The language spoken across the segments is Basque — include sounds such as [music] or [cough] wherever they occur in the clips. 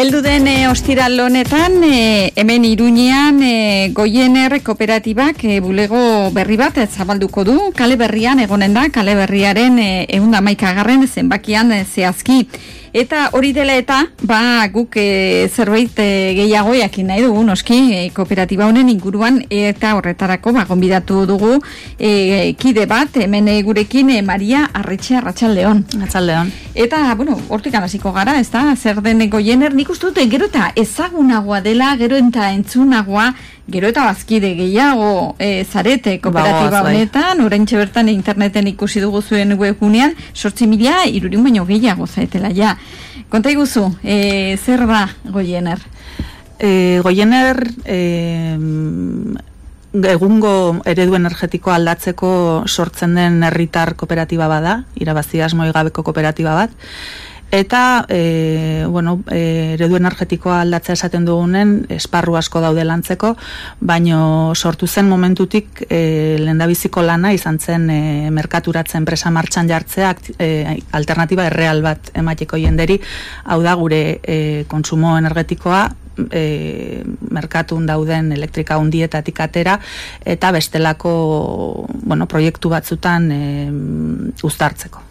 Eldu den e, ostiral honetan, e, hemen iruñean e, goiener kooperatibak e, bulego berri bat zabalduko du, kale berrian egonen da, kale berriaren e, maikagarren zenbakian e, zehazki. Eta hori dela eta, ba, guk e, zerbait e, gehiago jakin nahi dugu, noski, e, kooperatiba honen inguruan, eta horretarako, ba, gonbidatu dugu, e, kide bat, hemen gurekin, e, Maria Arretxe Arratxaldeon. Arratxaldeon. Eta, bueno, hortik anasiko gara, ez da, zer deneko jener, nik uste dute, gero eta ezagunagoa dela, gero eta entzunagoa, gero eta bazkide gehiago e, zarete kooperatiba bai. honetan, orain bertan interneten ikusi dugu zuen webgunean, sortzi mila, irurin baino gehiago zaetela, ja. Konta iguzu, e, zer da goiener? E, goiener e, egungo eredu energetiko aldatzeko sortzen den herritar kooperatiba bada, irabazi asmoi gabeko kooperatiba bat, Eta, e, bueno, e, eredu energetikoa aldatzea esaten dugunen, esparru asko daude lantzeko, baino sortu zen momentutik e, lendabiziko lana izan zen e, merkaturatzen presa martxan jartzea e, alternatiba erreal bat emateko jenderi, hau da gure e, konsumo energetikoa e, merkatun dauden elektrika hundietatik atera eta bestelako bueno, proiektu batzutan e, uztartzeko.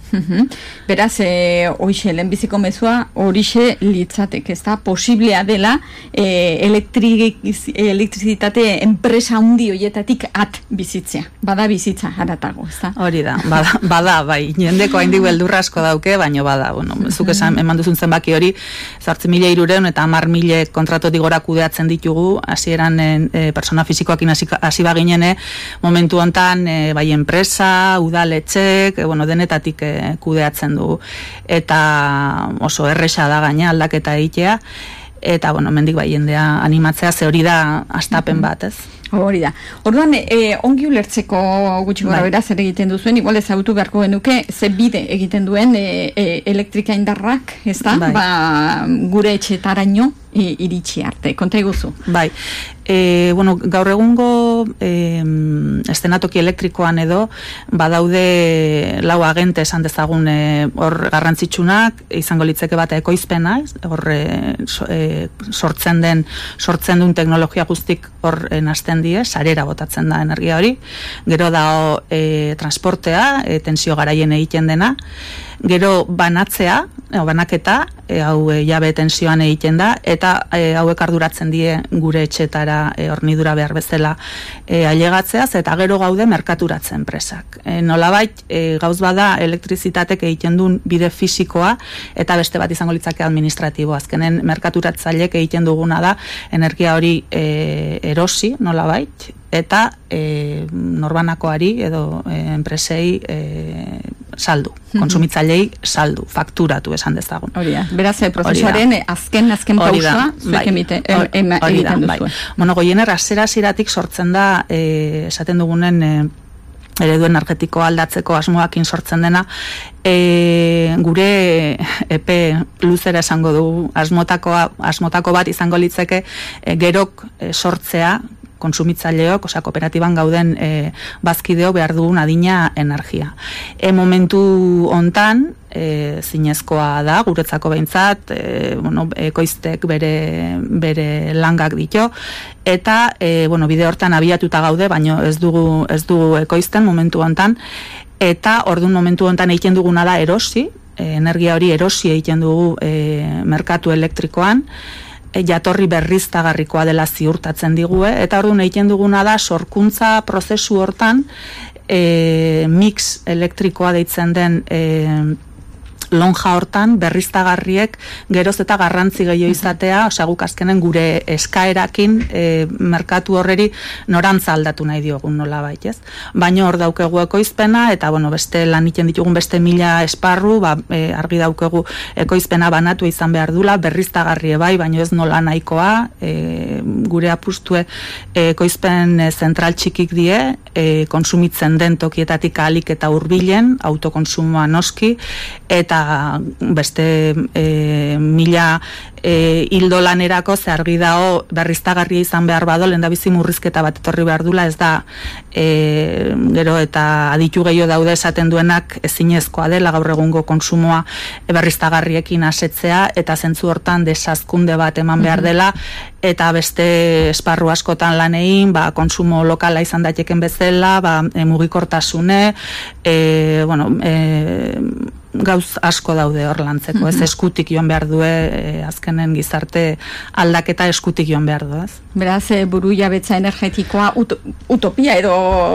Beraz, e, oixe, lehenbiziko mezua, horixe litzatek, ez da, posiblea dela e, elektrizitate enpresa hundi hoietatik at bizitzea. Bada bizitza haratago, ez da? Hori da, bada, bada bai, jendeko haindik beldurra asko dauke, baino bada, bueno, zuk esan, eman duzun zenbaki hori, zartzen mila irureun eta amar mila kontratotik gora kudeatzen ditugu, hasieran e, persona fizikoakin hasi baginene, momentu hontan, e, bai enpresa, udaletxek, e, bueno, denetatik e, kudeatzen du eta oso erresa da gaina aldaketa egitea eta bueno, mendik bai jendea animatzea ze hori da astapen bat, ez? Hori da. Orduan, e, ongi ulertzeko gutxi gora bai. zer egiten duzuen, igual ez autu beharko genuke, ze bide egiten duen e, e, elektrika indarrak, ez da? Bai. Ba, gure etxetaraino iritsi arte. Konta iguzu? Bai. E, bueno, gaur egungo e, estenatoki elektrikoan edo badaude lau agente esan dezagun e, hor garrantzitsunak izango litzeke bat ekoizpena hor e, sortzen den sortzen duen teknologia guztik hor e, nasten die, sarera botatzen da energia hori gero da e, transportea, e, tensio garaien egiten dena gero banatzea, o, banaketa, e, hau e, jabe tensioan egiten da, eta e, hauek arduratzen die gure etxetara e, hornidura behar bezala e, ailegatzeaz, eta gero gaude merkaturatzen presak. E, nolabait, e, gauz bada elektrizitatek egiten duen bide fisikoa, eta beste bat izango litzake administratibo. Azkenen merkaturatzailek egiten duguna da, energia hori e, erosi, nolabait, eta e, norbanakoari edo e, enpresei e, saldu, kontsumitzailei saldu, fakturatu esan dezagun. Hori da, beraz, eh, prozesuaren azken, azken pausa, zuek bai, emite, em, egiten bai. duzu. Bueno, goiener, azera ziratik sortzen da, e, esaten dugunen, e, eredu energetiko aldatzeko asmoakin sortzen dena. E, gure epe luzera esango du asmotakoa asmotako bat izango litzeke e, gerok e, sortzea konsumitzaileok, osea kooperatiban gauden e, bazkideo behar dugun adina energia. E, momentu hontan, e, zinezkoa da, guretzako behintzat, e, bueno, ekoiztek bere, bere langak ditu, eta e, bueno, bide hortan abiatuta gaude, baino ez dugu, ez dugu ekoizten momentu hontan, eta ordun momentu hontan egiten duguna da erosi, e, energia hori erosi egiten dugu e, merkatu elektrikoan, jatorri berriztagarrikoa dela ziurtatzen digue, eta orduan egiten duguna da sorkuntza prozesu hortan e, mix elektrikoa deitzen den e, lonja hortan berriztagarriek geroz eta garrantzi gehiago izatea, osea guk azkenen gure eskaerakin e, merkatu horreri norantza aldatu nahi diogun nola bait, ez? Baino hor daukegu ekoizpena eta bueno, beste lan egiten ditugun beste mila esparru, ba, e, argi daukegu ekoizpena banatu izan behar dula, berriztagarrie bai, baino ez nola nahikoa, e, gure apustue e, ekoizpen zentral txikik die, e, konsumitzen den tokietatik alik eta hurbilen, autokonsumoa noski, eta eta beste e, mila e, hildo lanerako ze argi dago berriztagarria izan behar bado lenda bizi murrizketa bat etorri behar dula ez da e, gero eta aditu gehiago daude esaten duenak ezinezkoa dela gaur egungo konsumoa berriztagarriekin asetzea eta zentzu hortan desazkunde bat eman behar dela eta beste esparru askotan lanein ba, konsumo lokala izan daiteken bezala ba, e, mugikortasune e, bueno, e, gauz asko daude hor lantzeko, ez mhm. eskutik joan behar du, e, azkenen gizarte aldaketa eskutik joan behar du, ez? Beraz, e, buru jabetza energetikoa utopia edo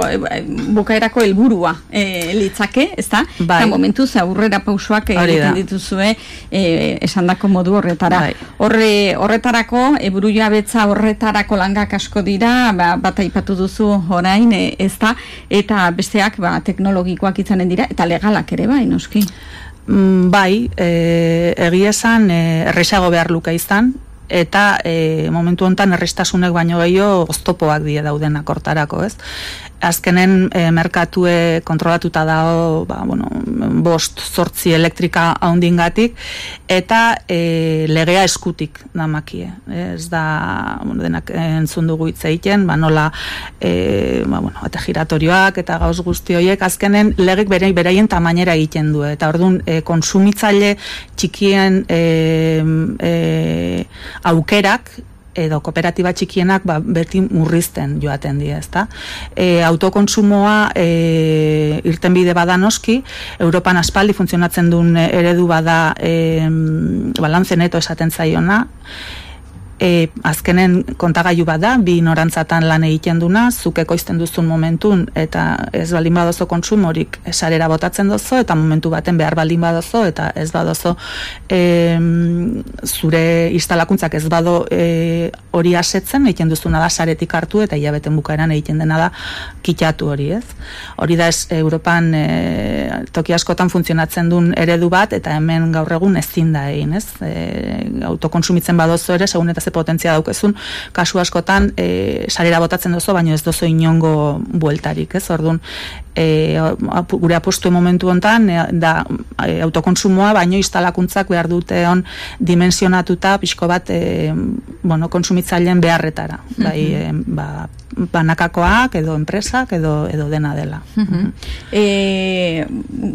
e, bukaerako helburua e, litzake, ez da? Bai. Eta momentu aurrera pausoak egiten dituzue e, esan dako modu horretara. Bai. Horre, horretarako, e, buru jabetza horretarako langak asko dira, ba, bat aipatu duzu orain, e, ez da? Eta besteak ba, teknologikoak izanen dira, eta legalak ere bai, noski? Mm, bai, e, egia esan e, erresago behar luka izan, eta e, momentu hontan errestasunek baino gehiago oztopoak die dauden akortarako, ez? azkenen e, merkatue kontrolatuta dago ba, bueno, bost zortzi elektrika haundingatik eta e, legea eskutik da makie ez da bueno, denak entzun dugu hitz egiten ba, nola e, ba, bueno, eta giratorioak eta gauz guzti horiek azkenen legek bere, beraien tamainera egiten du eta orduan e, konsumitzaile txikien e, e, aukerak edo kooperatiba txikienak ba, beti murrizten joaten dira, ezta? E, autokonsumoa e, irten bide bada noski, Europan aspaldi funtzionatzen duen eredu bada e, balantzen neto esaten zaiona, e, azkenen kontagailu bada, bi norantzatan lan egiten duna, zuk ekoizten duzun momentun, eta ez baldin badozo kontsumorik esarera botatzen dozo, eta momentu baten behar baldin badozo, eta ez badozo e, zure instalakuntzak ez bado e, hori asetzen, egiten duzuna da saretik hartu, eta hilabeten bukaeran egiten dena da kitatu hori, ez? Hori da ez Europan e, toki askotan funtzionatzen duen eredu bat, eta hemen gaur egun ezin da egin, ez? E, autokonsumitzen badozo ere, segun eta ze potentzia daukezun, kasu askotan e, sarera botatzen dozo, baino ez dozo inongo bueltarik, ez? Orduan, e, gure apostu momentu hontan e, da e, autokonsumoa baino instalakuntzak behar dute on dimensionatuta pixko bat e, bueno, konsumitzaileen beharretara. Bai, e, ba, banakakoak edo enpresak edo edo dena dela. Uh e,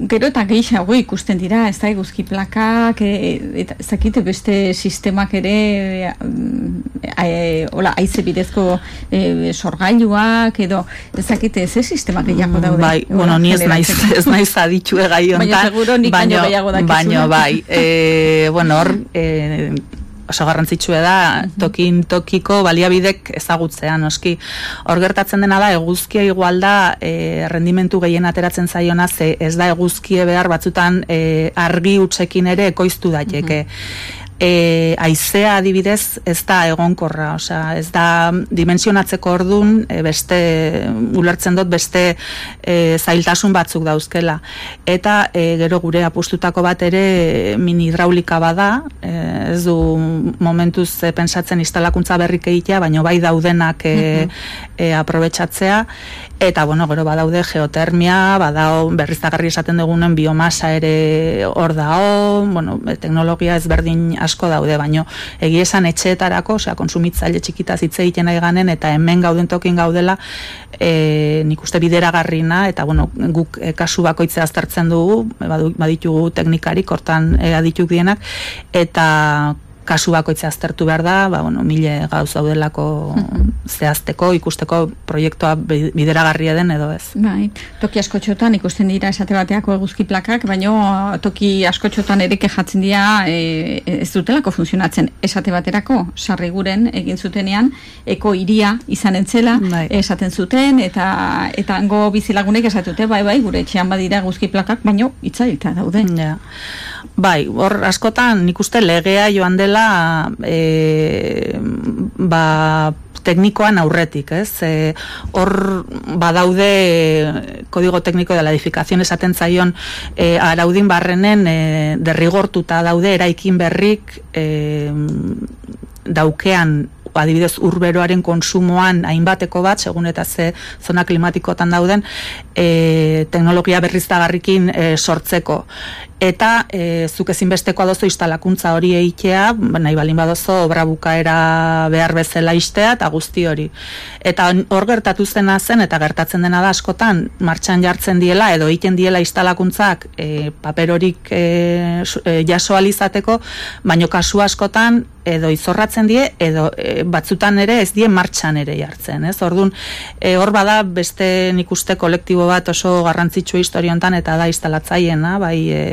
gero eta gehiago ikusten dira, ez da eguzki plakak, e, eta zakite beste sistemak ere e, hola, aize bidezko e, sorgailuak edo ez sistemak gehiago daude. Bai, bueno, ni ez naiz, ez naiz aditu egai honetan. Baina seguro nik baino, baino, baino bai. E, bueno, hor, e, oso garrantzitsua da tokin tokiko baliabidek ezagutzea noski. Hor gertatzen dena da eguzkia igual da e, rendimentu gehien ateratzen zaiona ze ez da eguzkie behar batzutan e, argi utzekin ere ekoiztu daiteke e, aizea adibidez ez da egonkorra, osea, ez da dimensionatzeko ordun e, beste ulertzen dut beste e, zailtasun batzuk dauzkela. Eta e, gero gure apustutako bat ere mini hidraulika bada, e, ez du momentuz e, pensatzen instalakuntza berrik egitea, baino bai daudenak e, e, aprobetsatzea eta bueno, gero badaude geotermia, badao berriztagarri esaten dugunen biomasa ere hor dao, bueno, teknologia ezberdin asko daude, baino egia esan etxeetarako, osea, konsumitzaile txikita hitz egiten nahi ganen, eta hemen gauden tokin gaudela, e, nik uste bideragarrina, eta bueno, guk e, kasu bakoitzea aztertzen dugu, baditugu teknikarik, hortan e, adituk dienak, eta kasu bakoitza aztertu behar da, ba, bueno, mile gauz daudelako [laughs] zehazteko, ikusteko proiektua bideragarria den edo ez. Bai, toki askotxotan ikusten dira esate bateako eguzki plakak, baino toki askotxotan ere kejatzen dira e, ez dutelako funtzionatzen esate baterako, sarri guren egin zutenean, eko iria izan entzela, bai. esaten zuten, eta eta hango bizilagunek esatute, bai, bai, gure etxean badira eguzki plakak, baino itzailta daude. Ja. Bai, hor askotan nik uste legea joan dela e, ba, teknikoan aurretik, ez? E, hor badaude kodigo tekniko de la edificación esaten zaion e, araudin barrenen e, derrigortuta daude eraikin berrik e, daukean adibidez urberoaren konsumoan hainbateko bat, segun eta ze zona klimatikotan dauden, e, teknologia berriztagarrikin e, sortzeko. Eta e, zuk ezinbestekoa dozo instalakuntza hori eitea, nahi balin badozo obra bukaera behar bezala istea eta guzti hori. Eta hor gertatu zena zen eta gertatzen dena da askotan martxan jartzen diela edo egiten diela instalakuntzak e, paper horik e, e, jaso alizateko, baino kasu askotan edo izorratzen die edo e, batzutan ere ez die martxan ere jartzen, ez? Ordun e, hor bada beste nikuste kolektibo bat oso garrantzitsu historia hontan eta da instalatzaileena, bai e,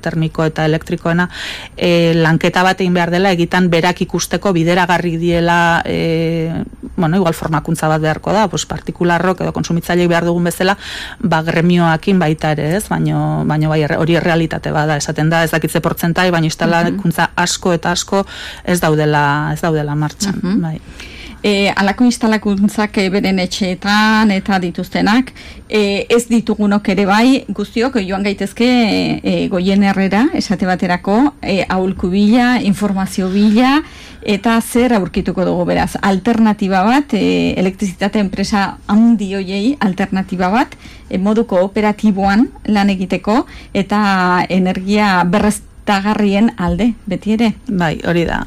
termiko eta elektrikoena e, lanketa bat egin behar dela egitan berak ikusteko bideragarri diela e, bueno, igual formakuntza bat beharko da, pues partikularrok edo konsumitzaileek behar dugun bezala, ba gremioakin baita ere, ez? Baino baino bai hori realitate bada, esaten da, ez dakitze portzentai, baino instalakuntza asko eta asko ez daudela ez daudela martxan, mm bai. E, alako instalakuntzak e, beren etxeetan eta dituztenak, e, ez ditugunok ere bai, guztiok joan gaitezke e, goien herrera, esate baterako, e, aulku bila, informazio bila, eta zer aurkituko dugu beraz, alternatiba bat, e, elektrizitate enpresa handi hoiei alternatiba bat, e, modu kooperatiboan lan egiteko, eta energia berrez tagarrien alde, beti ere. Bai, hori da.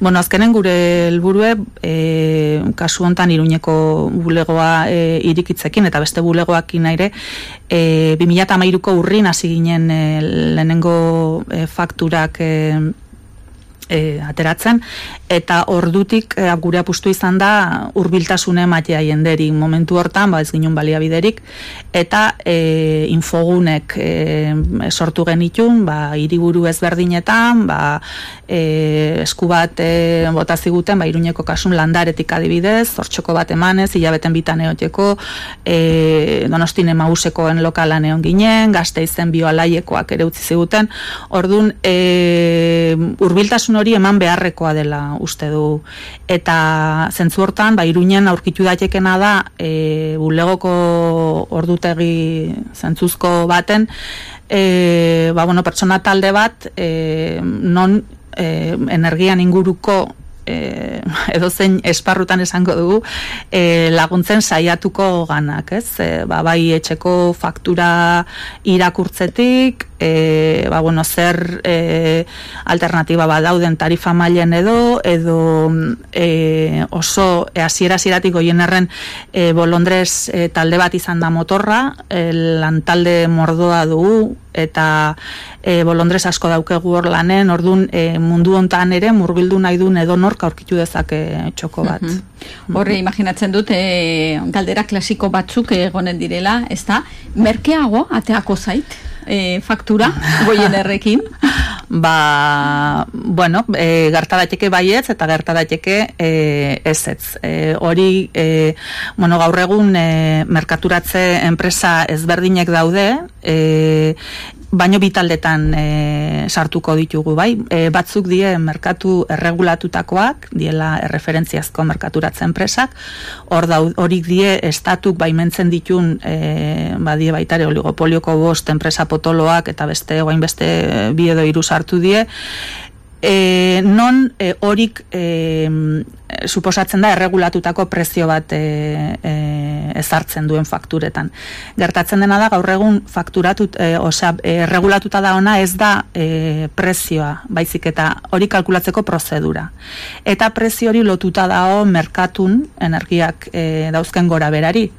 Bueno, azkenen gure helburue e, kasu hontan iruñeko bulegoa e, irikitzekin, eta beste bulegoakin aire, e, 2008ko urrin hasi ginen e, lehenengo e, fakturak e, e, ateratzen. Eta ordutik e, gure apustu izan da hurbiltasune ematea jenderi. Momentu hortan ba ez ginun baliabiderik. Eta e, infogunek e, sortu genitun ba hiriburu ezberdinetan ba e, esku bat e, bota ziguten ba iruñeko kasun landaretik adibidez zortxoko bat emanez hilabeten bitan eoteko e, donostin emausekoen lokalan egon ginen gazte izen bioalaiekoak ere utzi ziguten. Ordun e, hurbiltasun hori eman beharrekoa dela uste du. Eta zentzu hortan ba Iruinen aurkitu daitekena da e, bulegoko ordutegi zentzuzko baten e, ba, bueno, pertsona talde bat e, non e, energian inguruko [laughs] e, edo zein esparrutan esango dugu e, laguntzen saiatuko ganak, ez? E, ba, bai etxeko faktura irakurtzetik, e, ba, bueno, zer e, alternatiba ba dauden tarifa mailen edo, edo e, oso e, asiera ziratik goien erren e, bolondrez e, talde bat izan da motorra, e, lan talde mordoa dugu, eta e, bolondrez asko daukegu hor lanen, orduan e, mundu hontan ere murbildu nahi duen edo nork aurkitu dezake txoko bat. Mm Horre, imaginatzen dut, e, galdera klasiko batzuk egonen direla, ez da, merkeago ateako zait? E, faktura, goien errekin? [laughs] ba, bueno, e, gerta daiteke baietz eta gerta daiteke e, ez ez. E, hori, e, bueno, gaur egun e, merkaturatze enpresa ezberdinek daude, e, baino bitaldetan e, sartuko ditugu, bai? E, batzuk die merkatu erregulatutakoak, diela erreferentziazko merkaturatze enpresak, hor da, horik die estatuk baimentzen ditun e, badie baitare oligopolioko bost enpresa potoloak eta beste, guain beste bi edo iru sartu die, e, non e, horik e, suposatzen da erregulatutako prezio bat e, e, ezartzen duen fakturetan. Gertatzen dena da gaur egun fakturatut, e, osea, erregulatuta da ona ez da e, prezioa, baizik eta hori kalkulatzeko prozedura. Eta prezio hori lotuta dago merkatun energiak e, dauzken gora berari.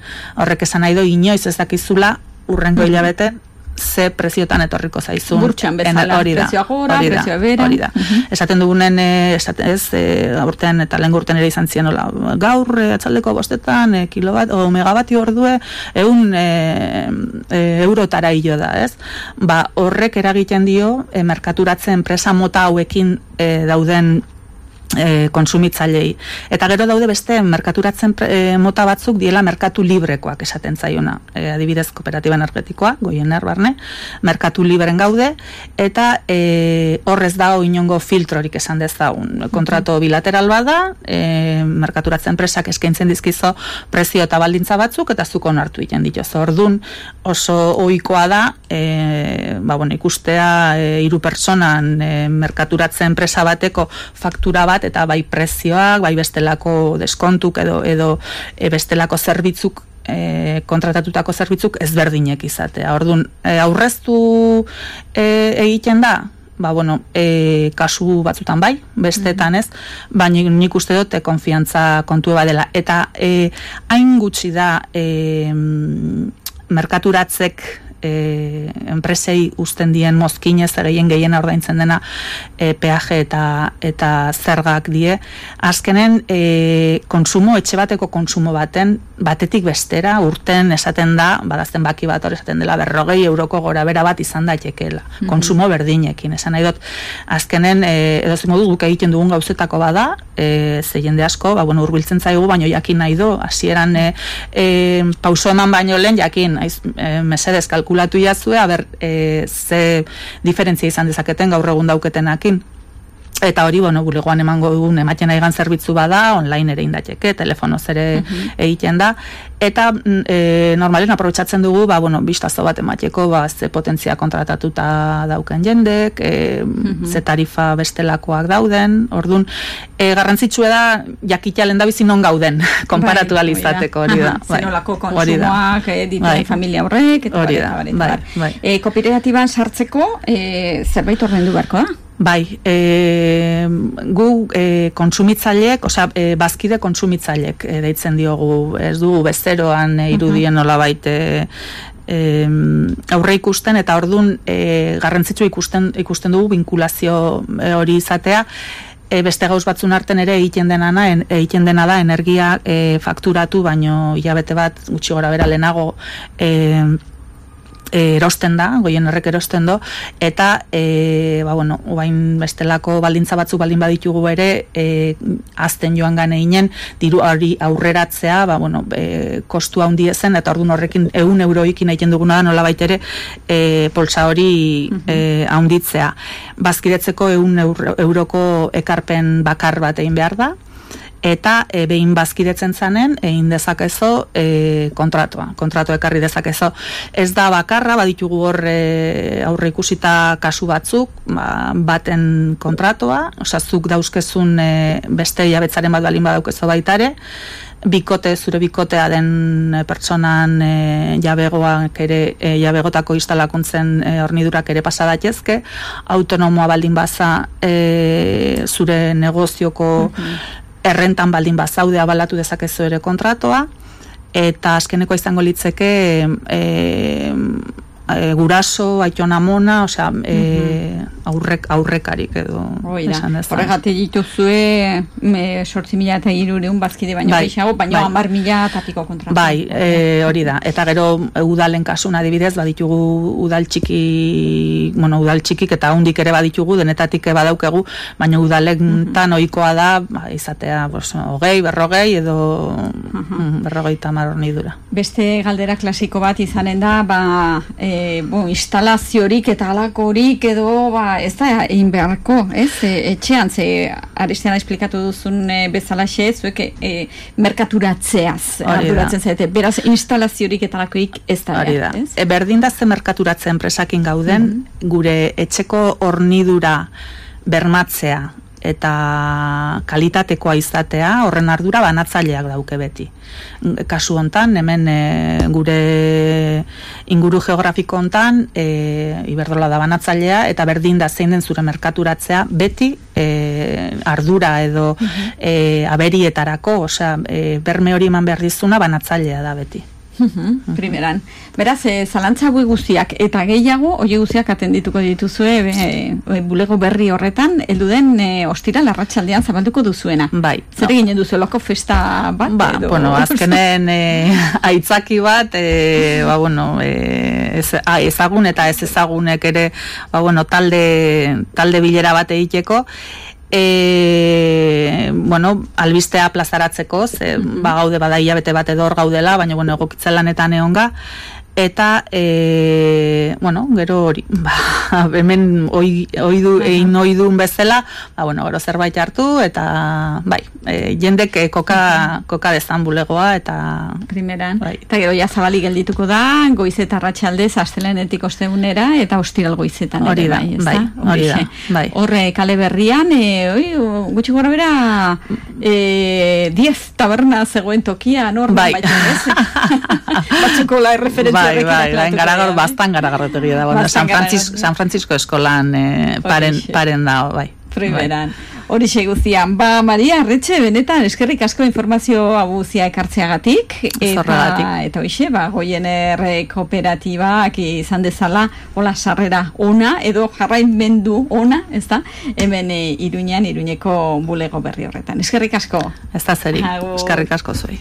Horrek esan nahi do inoiz ez dakizula urrengo hilabete ze preziotan etorriko zaizun. Burtxan bezala, hori da, prezioa gora, prezioa bera. Hori da. Esaten dugunen, e, esaten, ez, e, aurten eta lehen gurten ere izan hola, gaur, e, atzaldeko bostetan, e, kilobat, o megabati ordue, egun e, e, eurotara hilo da, ez? Ba, horrek eragiten dio, e, merkaturatzen enpresa mota hauekin e, dauden e, konsumitzailei. Eta gero daude beste merkaturatzen e, mota batzuk diela merkatu librekoak esaten zaiona. E, adibidez kooperatiba energetikoa, goien barne, merkatu libren gaude, eta e, horrez da inongo filtrorik esan dezagun. Kontrato bilateral bada, e, merkaturatzen presak eskaintzen dizkizo prezio eta baldintza batzuk, eta zuko onartu egiten ditoz. Ordun oso ohikoa da, e, ba, bueno, ikustea e, iru personan e, merkaturatzen presa bateko faktura bat, eta bai prezioak, bai bestelako deskontuk edo edo e, bestelako zerbitzuk e, kontratatutako zerbitzuk ezberdinek izatea. Orduan, e, aurreztu e, egiten da, ba, bueno, e, kasu batzutan bai, bestetan ez, baina nik uste dute konfiantza kontu dela. Eta e, hain gutxi da e, merkaturatzek e, enpresei usten dien mozkinez ereien gehien ordaintzen dena e, peaje eta eta zergak die. Azkenen e, konsumo etxe bateko konsumo baten batetik bestera urten esaten da badazten baki bat hori esaten dela berrogei euroko gora bera bat izan daitekela mm konsumo berdinekin esan nahi dut. Azkenen e, edo zen modu egiten dugun gauzetako bada e, ze jende asko ba, bueno, urbiltzen zaigu baino jakin nahi do hasieran e, e, pauso eman baino lehen jakin aiz, e, mesedez kalkulatu jazue, aber e, ze diferentzia izan dezaketen gaur egun dauketenakin. Eta hori, bueno, bulegoan emango dugun ematen aigan zerbitzu bada, online ere indateke, telefonoz ere mhm. egiten da. Eta mm, e, normalen aprobetsatzen dugu, ba, bueno, bistazo bat emateko, ba, ze potentzia kontratatuta dauken jendek, e, mhm. ze tarifa bestelakoak dauden, orduan, e, garrantzitsua da, jakitalen da bizi non gauden, [laughs] konparatu bai, alizateko, hori da. Bai, Zenolako konsumoak, e, ditu bai. familia horrek, eta hori da, bai, bai. E, sartzeko, e, zerbait horren du beharko da? Bai, e, gu e, konsumitzaileek, osea, e, bazkide konsumitzaileek e, deitzen diogu, ez du bezeroan e, irudien nola baite e, aurre ikusten, eta ordun e, garrantzitsu ikusten, ikusten dugu vinkulazio e, hori izatea, e, beste gauz batzun arten ere egiten dena da, egiten dena da energia e, fakturatu, baino hilabete bat gutxi gora bera lehenago e, erosten da, goien horrek erosten do, eta, e, ba, bueno, bain bestelako baldintza batzu baldin baditugu ere, e, azten joan gane diru hori aurreratzea, ba, bueno, e, kostu handi ezen, eta orduan horrekin egun euroikin egiten duguna da, nola baitere, e, polsa hori e, haunditzea. Bazkiretzeko egun euroko ekarpen bakar bat egin behar da, eta e, behin bazkidetzen zanen egin dezakezo e, kontratua, kontratu ekarri dezakezo. Ez da bakarra, baditugu hor e, aurre ikusita kasu batzuk, ba, baten kontratua, osea zuk dauzkezun e, beste jabetzaren bat balin badaukezo baitare, bikote, zure bikotea den pertsonan e, jabegoak ere, e, jabegotako instalakuntzen e, hornidurak ere pasadatezke, autonomoa baldin baza e, zure negozioko mhm errentan baldin bazaude abalatu dezakezu ere kontratoa, eta azkeneko izango litzeke e, e, guraso, aitona mona, osea, e, aurrek, aurrekarik edo. Oida, horregatik dituzue me, sortzi mila eta irureun bazkide baino bai, baino bai. amar mila tapiko kontra. Bai, e, hori da. Eta gero udalen kasuna adibidez, baditugu udal txiki, bueno, udal txikik eta hundik ere baditugu, denetatik badaukegu, baina udalen mm tan oikoa da, ba, izatea, bos, hogei, berrogei, edo uh -huh. berrogei tamar. Beste galdera klasiko bat izanen da, ba, e, bo, instalaziorik eta alakorik edo ba, ez da egin beharko, ez? E, etxean, ze aristean esplikatu duzun e, bezala xe, zuek e, merkaturatzeaz arduratzen zaite, beraz instalaziorik eta alakorik ez da, da. ez? E, berdin da ze merkaturatzen presakin gauden, mhm. gure etxeko hornidura bermatzea, eta kalitatekoa izatea horren ardura banatzaileak dauke beti. Kasu hontan hemen e, gure inguru geografiko hontan e, iberdola da banatzailea eta berdin da zein den zure merkaturatzea beti e, ardura edo e, aberietarako, osea, e, berme hori eman behar dizuna banatzailea da beti. Primeran. Beraz, e, zalantza guztiak eta gehiago, oie guztiak atendituko dituzue e, bulego berri horretan, heldu den e, ostira larratxaldean zabalduko duzuena. Bai. Zer egin no. duzu loko festa bat? Ba, edo? bueno, azkenen e, [laughs] aitzaki bat, e, ba, bueno, e, ez, a, ezagun eta ez ezagunek ere, ba, bueno, talde, talde bilera bat egiteko, e, bueno, albistea plazaratzeko, ze, mm -hmm. ba gaude bada hilabete bat edo gaudela, baina bueno, egokitzen lanetan egonga, eta e, bueno, gero hori [laughs] ba, hemen oi, oidu, egin oidun bezala ba, bueno, gero zerbait hartu eta bai, e, jendek e, koka, koka dezan bulegoa eta primeran, bai. eta gero ja zabali geldituko da goiz eta ratxaldez astelenetik ostegunera eta ostiral goizetan hori da, bai, bai, hori da, bai. horre kale berrian e, oi, gutxi gora bera e, diez taberna zegoen tokia, norma, bai. [laughs] batzuko la referentzia bai, bai, bai, garagar, bastan garagarretegi da, bueno, San, Francisco, San Francisco eskolan eh, paren, paren da, bai. Primeran. Hori seguzian. Ba, Maria, retxe, benetan, eskerrik asko informazio abuzia ekartzeagatik. Eta, eta hoxe, ba, goiener kooperatibak izan dezala, hola sarrera ona, edo jarrain mendu ona, ez da? Hemen e, iruñean, iruñeko bulego berri horretan. Eskerrik asko. Ez da zeri, eskerrik asko zoi.